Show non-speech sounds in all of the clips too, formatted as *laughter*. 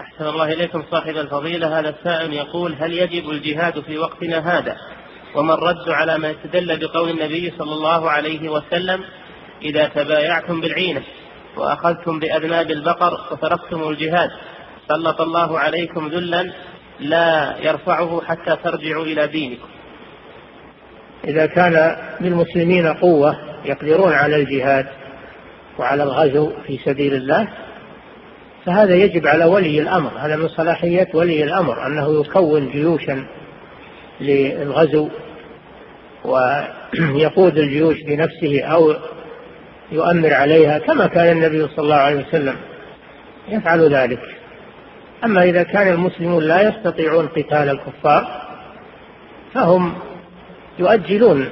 أحسن الله إليكم صاحب الفضيلة. هذا السائل يقول هل يجب الجهاد في وقتنا هذا؟ وما الرد على ما يستدل بقول النبي صلى الله عليه وسلم إذا تبايعتم بالعينة وأخذتم بأذناب البقر وتركتم الجهاد. سلط الله عليكم ذلا لا يرفعه حتى ترجعوا إلى دينكم. إذا كان للمسلمين قوة يقدرون على الجهاد وعلى الغزو في سبيل الله فهذا يجب على ولي الأمر هذا من صلاحيات ولي الأمر أنه يكون جيوشا للغزو ويقود الجيوش بنفسه أو يؤمر عليها كما كان النبي صلى الله عليه وسلم يفعل ذلك. أما إذا كان المسلمون لا يستطيعون قتال الكفار فهم يؤجلون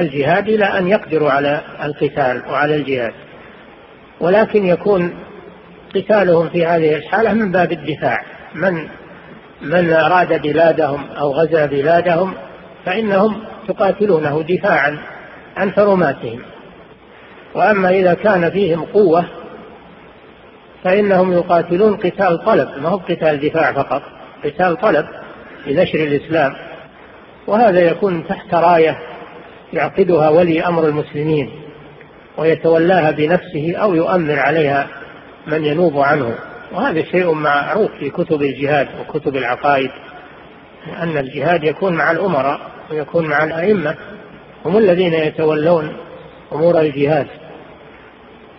الجهاد إلى أن يقدروا على القتال وعلى الجهاد ولكن يكون قتالهم في هذه الحالة من باب الدفاع. من من أراد بلادهم أو غزا بلادهم فإنهم يقاتلونه دفاعا عن حرماتهم. وأما إذا كان فيهم قوة فإنهم يقاتلون قتال طلب ما هو قتال دفاع فقط قتال طلب لنشر الإسلام. وهذا يكون تحت راية يعقدها ولي أمر المسلمين ويتولاها بنفسه أو يؤمر عليها من ينوب عنه. وهذا شيء معروف في كتب الجهاد وكتب العقائد أن الجهاد يكون مع الأمراء ويكون مع الأئمة هم الذين يتولون أمور الجهاد.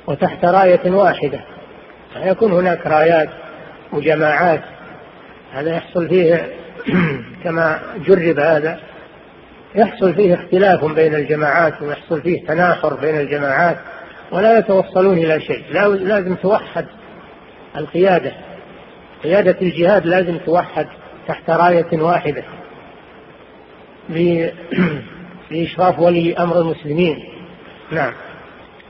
وتحت راية واحدة يكون هناك رايات وجماعات هذا يحصل فيه *clears throat* كما جرب هذا يحصل فيه اختلاف بين الجماعات ويحصل فيه تناحر بين الجماعات. ولا يتوصلون إلى شيء. لازم توحد القيادة. قيادة الجهاد لازم توحد تحت راية واحدة. بإشراف *clears throat* ولي أمر المسلمين. نعم.